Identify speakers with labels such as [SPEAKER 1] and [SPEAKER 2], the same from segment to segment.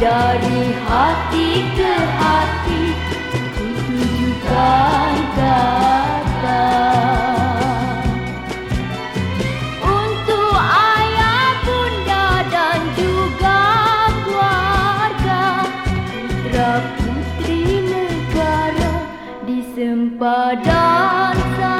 [SPEAKER 1] Dari hati ke hati Ku tujukan sempadan kepada suaminya yang dikasihi maaf zahir dan batin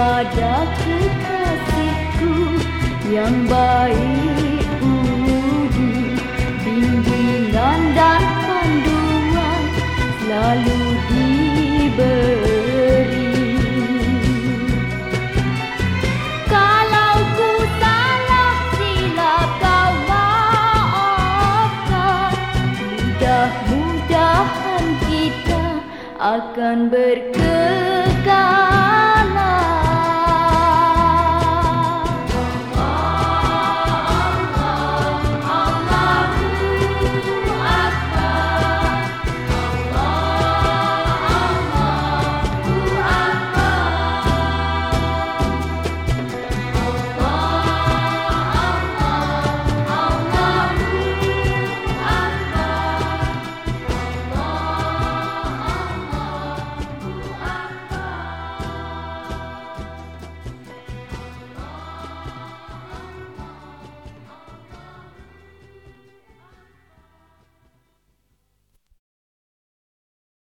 [SPEAKER 1] kepada kekasihku yang baik budi bimbingan dan panduan selalu diberi. Kalau ku salah silap kau maafkan mudah-mudahan kita akan berkekal